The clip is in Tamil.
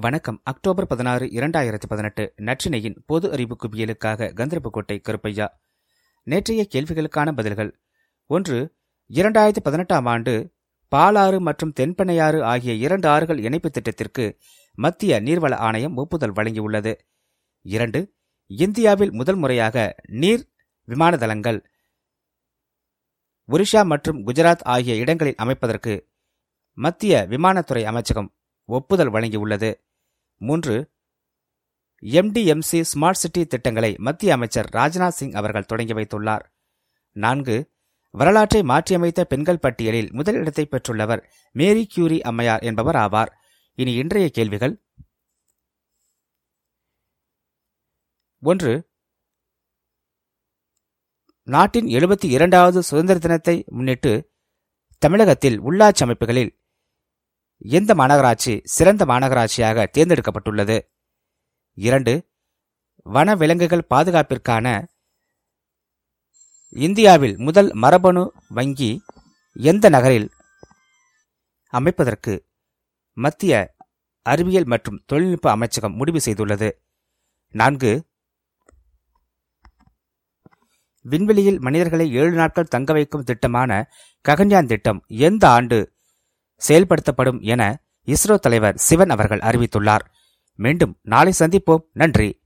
வணக்கம். அக்டோபர் பதினாறு இரண்டாயிரத்தி பதினெட்டு நற்றினையின் பொது அறிவு குவியலுக்காக கந்தரப்புக்கோட்டை கருப்பையா. நேற்றைய கேள்விகளுக்கான பதில்கள். ஒன்று இரண்டாயிரத்தி பதினெட்டாம் ஆண்டு பாலாறு மற்றும் தென்பெண்ணையாறு ஆகிய இரண்டு ஆறுகள் இணைப்பு திட்டத்திற்கு மத்திய நீர்வள ஆணையம் ஒப்புதல் வழங்கியுள்ளது. இரண்டு இந்தியாவில் முதல் முறையாக நீர் விமான தளங்கள் ஒரிஷா மற்றும் குஜராத் ஆகிய இடங்களில் அமைப்பதற்கு மத்திய விமானத்துறை அமைச்சகம் ஒப்புதல் வழங்கியுள்ளது. மூன்று எம்டிஎம்சி ஸ்மார்ட் சிட்டி திட்டங்களை மத்திய அமைச்சர் ராஜ்நாத் சிங் அவர்கள் தொடங்கி வைத்துள்ளார். நான்கு வரலாற்றை மாற்றியமைத்த பெண்கள் பட்டியலில் முதல் இடத்தை பெற்றுள்ளவர் மேரி கியூரி அம்மையார் என்பவர் ஆவார். இனி இன்றைய கேள்விகள். ஒன்று நாட்டின் எழுபத்தி இரண்டாவது சுதந்திர தினத்தை முன்னிட்டு தமிழகத்தில் உள்ளாட்சி அமைப்புகளில் எந்த மாநகராட்சி சிறந்த மாநகராட்சியாக தேர்ந்தெடுக்கப்பட்டுள்ளது? இரண்டு வன விலங்குகள் பாதுகாப்பிற்கான இந்தியாவில் முதல் மரபணு வங்கி எந்த நகரில்? அமைப்பதற்கு மத்திய அறிவியல் மற்றும் தொழில்நுட்ப அமைச்சகம் முடிவு செய்துள்ளது. நான்கு விண்வெளியில் மனிதர்களை ஏழு நாட்கள் தங்க வைக்கும் திட்டமான ககன்யான் திட்டம் எந்த ஆண்டு செயல்படுத்தப்படும் என இஸ்ரோ தலைவர் சிவன் அவர்கள் அறிவித்துள்ளார். மீண்டும் நாளை சந்திப்போம். நன்றி.